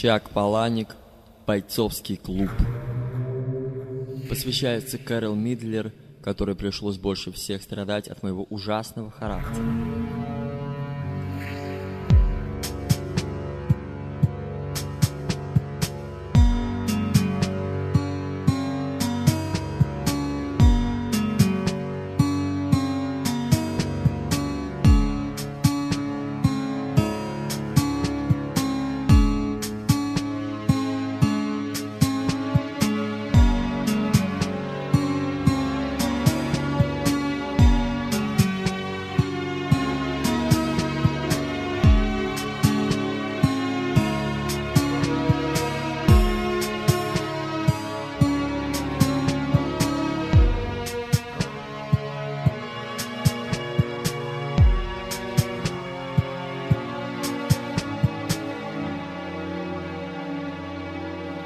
Чак Паланик, бойцовский клуб. Посвящается Кэрол Мидлер, которой пришлось больше всех страдать от моего ужасного характера.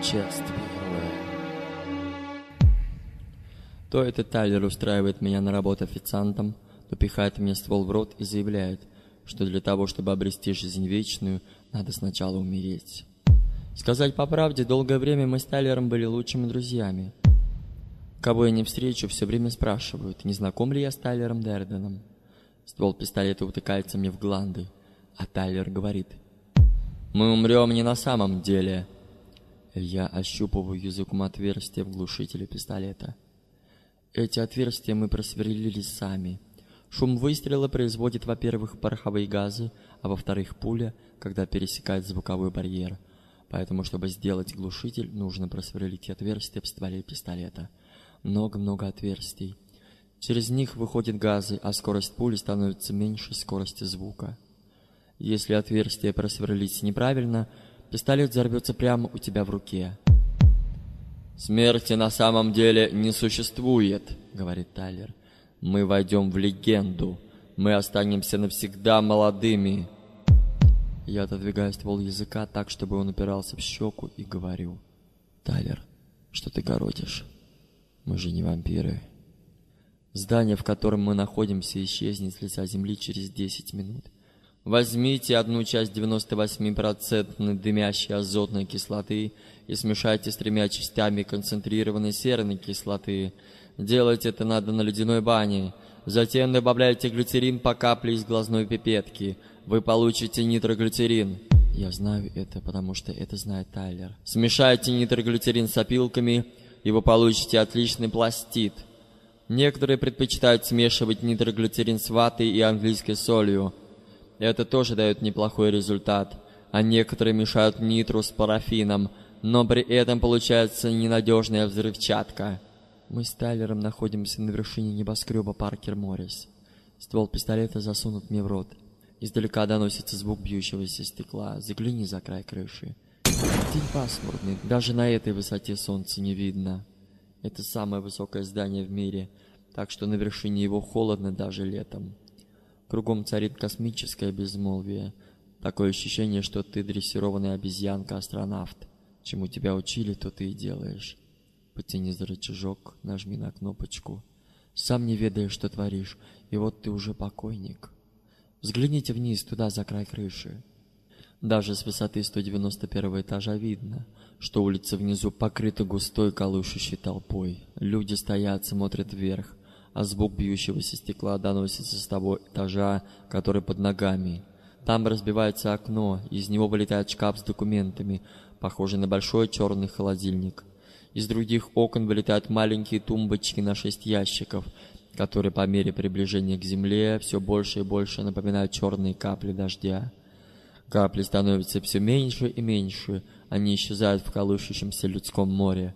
Часть первая. То этот Тайлер устраивает меня на работу официантом, то пихает мне ствол в рот и заявляет, что для того, чтобы обрести жизнь вечную, надо сначала умереть. Сказать по правде, долгое время мы с Тайлером были лучшими друзьями. Кого я не встречу, все время спрашивают, не знаком ли я с Тайлером Дерденом. Ствол пистолета утыкается мне в гланды, а Тайлер говорит, «Мы умрем не на самом деле». Я ощупываю языком отверстия в глушителе пистолета. Эти отверстия мы просверлили сами. Шум выстрела производит, во-первых, пороховые газы, а во-вторых, пуля, когда пересекает звуковой барьер. Поэтому, чтобы сделать глушитель, нужно просверлить отверстия в стволе пистолета. Много-много отверстий. Через них выходят газы, а скорость пули становится меньше скорости звука. Если отверстие просверлить неправильно, пистолет взорвется прямо у тебя в руке. «Смерти на самом деле не существует», — говорит Тайлер. «Мы войдем в легенду. Мы останемся навсегда молодыми». Я отодвигаю ствол языка так, чтобы он упирался в щеку, и говорю. «Тайлер, что ты городишь? Мы же не вампиры». Здание, в котором мы находимся, исчезнет с лица земли через 10 минут. Возьмите одну часть 98% дымящей азотной кислоты и смешайте с тремя частями концентрированной серной кислоты. Делать это надо на ледяной бане. Затем добавляйте глицерин по капле из глазной пипетки. Вы получите нитроглицерин. Я знаю это, потому что это знает Тайлер. Смешайте нитроглицерин с опилками, и вы получите отличный пластид. Некоторые предпочитают смешивать нитроглицерин с ватой и английской солью. Это тоже дает неплохой результат. А некоторые мешают нитру с парафином, но при этом получается ненадежная взрывчатка. Мы с Тайлером находимся на вершине небоскреба Паркер Моррис. Ствол пистолета засунут мне в рот. Издалека доносится звук бьющегося стекла. Загляни за край крыши. День пасмурный. Даже на этой высоте солнца не видно. Это самое высокое здание в мире, так что на вершине его холодно даже летом. Кругом царит космическое безмолвие. Такое ощущение, что ты дрессированная обезьянка-астронавт. Чему тебя учили, то ты и делаешь. Потяни за рычажок, нажми на кнопочку. Сам не ведаешь, что творишь, и вот ты уже покойник. Взгляните вниз, туда, за край крыши. Даже с высоты 191 этажа видно, что улица внизу покрыта густой колышущей толпой. Люди стоят, смотрят вверх, а звук бьющегося стекла доносится с того этажа, который под ногами. Там разбивается окно, из него вылетает шкаф с документами, похожий на большой черный холодильник. Из других окон вылетают маленькие тумбочки на шесть ящиков, которые по мере приближения к земле все больше и больше напоминают черные капли дождя. Капли становятся все меньше и меньше, они исчезают в колышущемся людском море.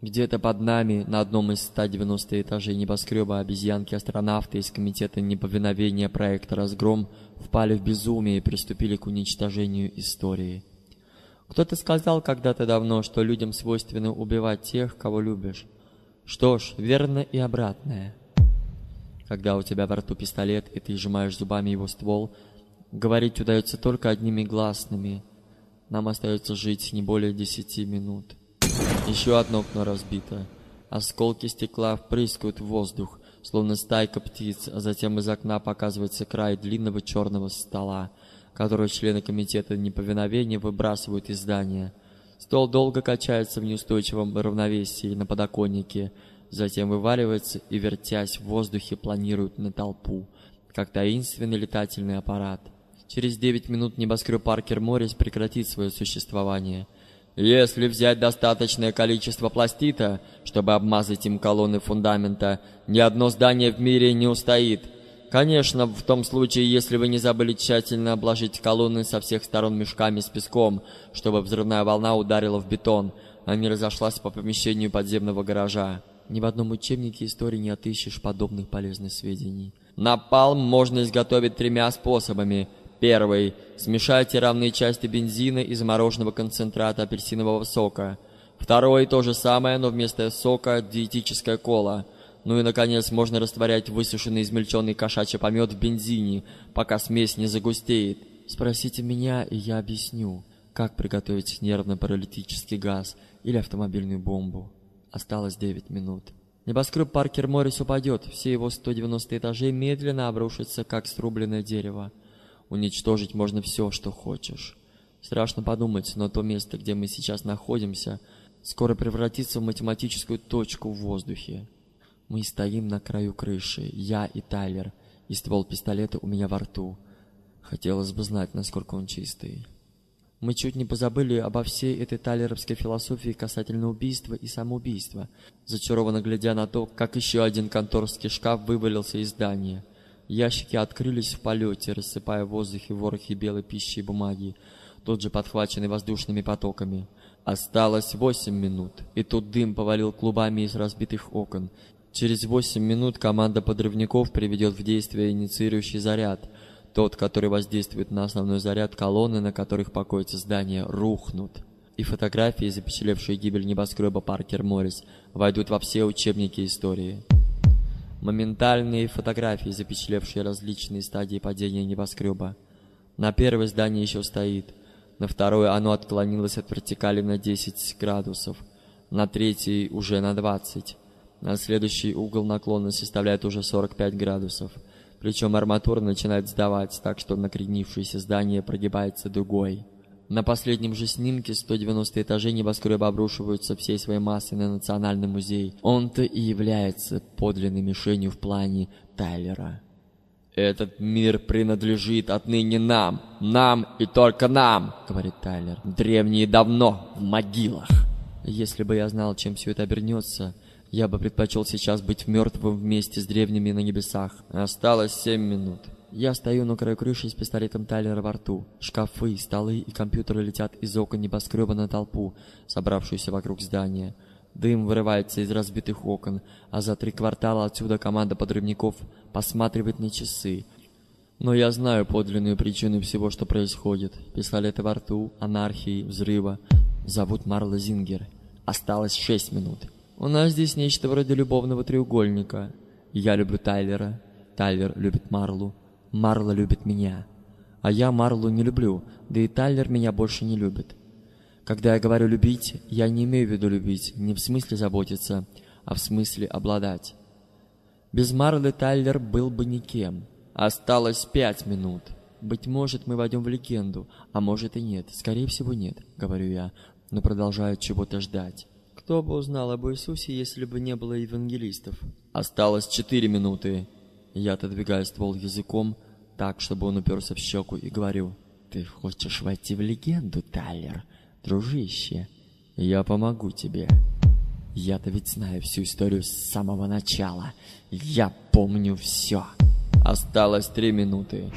Где-то под нами, на одном из 190 этажей небоскреба, обезьянки-астронавты из Комитета неповиновения проекта «Разгром» впали в безумие и приступили к уничтожению истории. Кто-то сказал когда-то давно, что людям свойственно убивать тех, кого любишь. Что ж, верно и обратное. Когда у тебя во рту пистолет, и ты сжимаешь зубами его ствол, говорить удается только одними гласными. Нам остается жить не более десяти минут. Еще одно окно разбито. Осколки стекла впрыскивают в воздух, словно стайка птиц, а затем из окна показывается край длинного черного стола, которую члены комитета неповиновения выбрасывают из здания. Стол долго качается в неустойчивом равновесии на подоконнике, затем вываливается и, вертясь в воздухе, планирует на толпу, как таинственный летательный аппарат. Через 9 минут небоскреб Паркер Моррис прекратит свое существование. Если взять достаточное количество пластита, чтобы обмазать им колонны фундамента, ни одно здание в мире не устоит. Конечно, в том случае, если вы не забыли тщательно обложить колонны со всех сторон мешками с песком, чтобы взрывная волна ударила в бетон, а не разошлась по помещению подземного гаража. Ни в одном учебнике истории не отыщешь подобных полезных сведений. Напалм можно изготовить тремя способами. Первый. Смешайте равные части бензина и замороженного концентрата апельсинового сока. Второй. То же самое, но вместо сока диетическая кола. Ну и, наконец, можно растворять высушенный измельченный кошачий помет в бензине, пока смесь не загустеет. Спросите меня, и я объясню, как приготовить нервно-паралитический газ или автомобильную бомбу. Осталось 9 минут. Небоскреб Паркер Моррис упадет, все его 190 этажей медленно обрушатся, как срубленное дерево. Уничтожить можно все, что хочешь. Страшно подумать, но то место, где мы сейчас находимся, скоро превратится в математическую точку в воздухе. Мы стоим на краю крыши, я и Тайлер, и ствол пистолета у меня во рту. Хотелось бы знать, насколько он чистый. Мы чуть не позабыли обо всей этой талеровской философии касательно убийства и самоубийства, зачарованно глядя на то, как еще один конторский шкаф вывалился из здания. Ящики открылись в полете, рассыпая в воздухе ворохи белой пищи и бумаги, тут же подхваченный воздушными потоками. Осталось восемь минут, и тут дым повалил клубами из разбитых окон. Через восемь минут команда подрывников приведет в действие инициирующий заряд — тот, который воздействует на основной заряд колонны, на которых покоится здание, рухнут. И фотографии, запечатлевшие гибель небоскреба Паркер Моррис, войдут во все учебники истории. Моментальные фотографии, запечатлевшие различные стадии падения небоскреба. На первое здание еще стоит, на второе оно отклонилось от вертикали на 10 градусов, на третий уже на 20. На следующий угол наклона составляет уже 45 градусов – причем арматура начинает сдавать, так что накренившееся здание прогибается дугой. На последнем же снимке 190 этажей небоскреба обрушиваются всей своей массой на Национальный музей. Он-то и является подлинной мишенью в плане Тайлера. «Этот мир принадлежит отныне нам, нам и только нам», — говорит Тайлер. «Древние давно в могилах». Если бы я знал, чем все это обернется, я бы предпочел сейчас быть мертвым вместе с древними на небесах. Осталось семь минут. Я стою на краю крыши с пистолетом Тайлера во рту. Шкафы, столы и компьютеры летят из окон небоскреба на толпу, собравшуюся вокруг здания. Дым вырывается из разбитых окон, а за три квартала отсюда команда подрывников посматривает на часы. Но я знаю подлинную причину всего, что происходит. Пистолеты во рту, анархии, взрыва. Зовут Марла Зингер. Осталось шесть минут. У нас здесь нечто вроде любовного треугольника. Я люблю Тайлера, Тайлер любит Марлу, Марла любит меня. А я Марлу не люблю, да и Тайлер меня больше не любит. Когда я говорю «любить», я не имею в виду любить, не в смысле заботиться, а в смысле обладать. Без Марлы Тайлер был бы никем. Осталось пять минут. Быть может, мы войдем в легенду, а может и нет. Скорее всего, нет, говорю я, но продолжаю чего-то ждать. Кто бы узнал об Иисусе, если бы не было евангелистов? Осталось четыре минуты. Я отодвигаю ствол языком так, чтобы он уперся в щеку, и говорю. Ты хочешь войти в легенду, Тайлер? Дружище, я помогу тебе. Я-то ведь знаю всю историю с самого начала. Я помню все. Осталось три минуты.